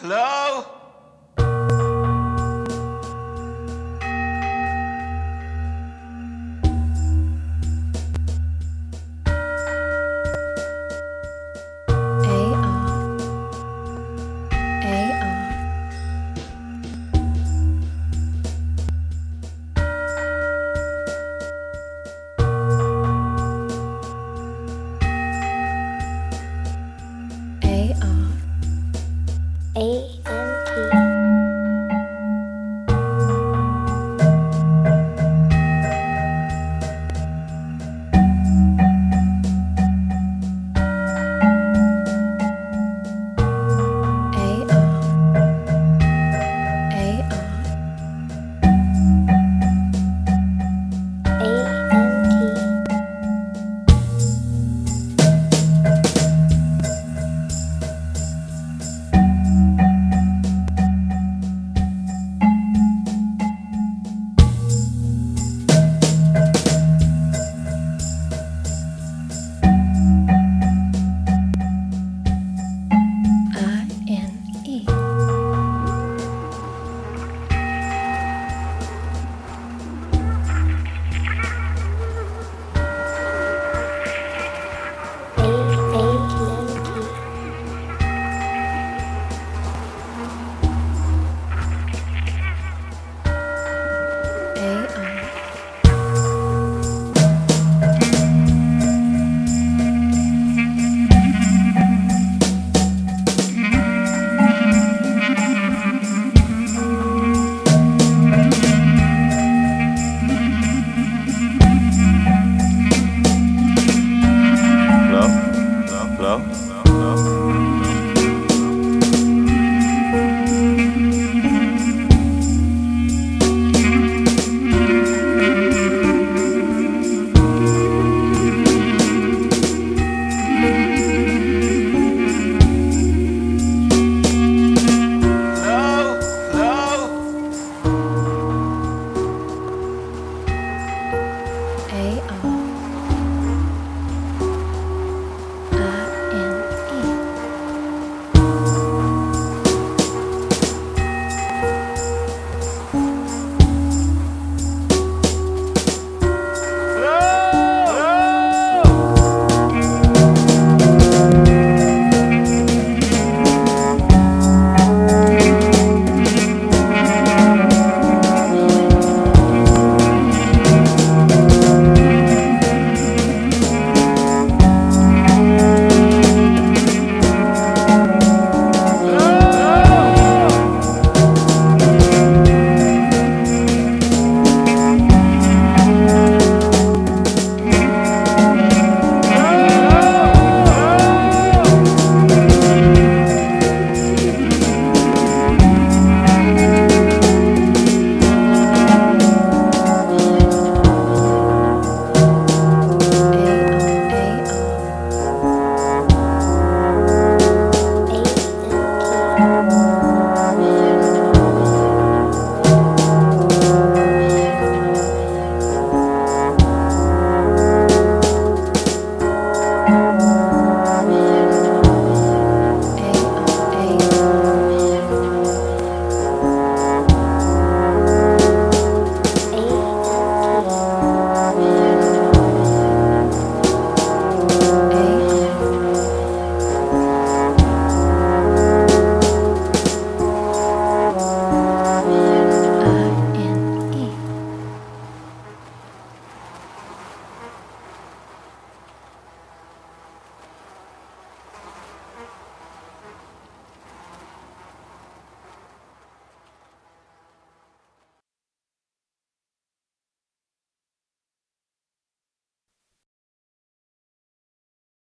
Hello? up.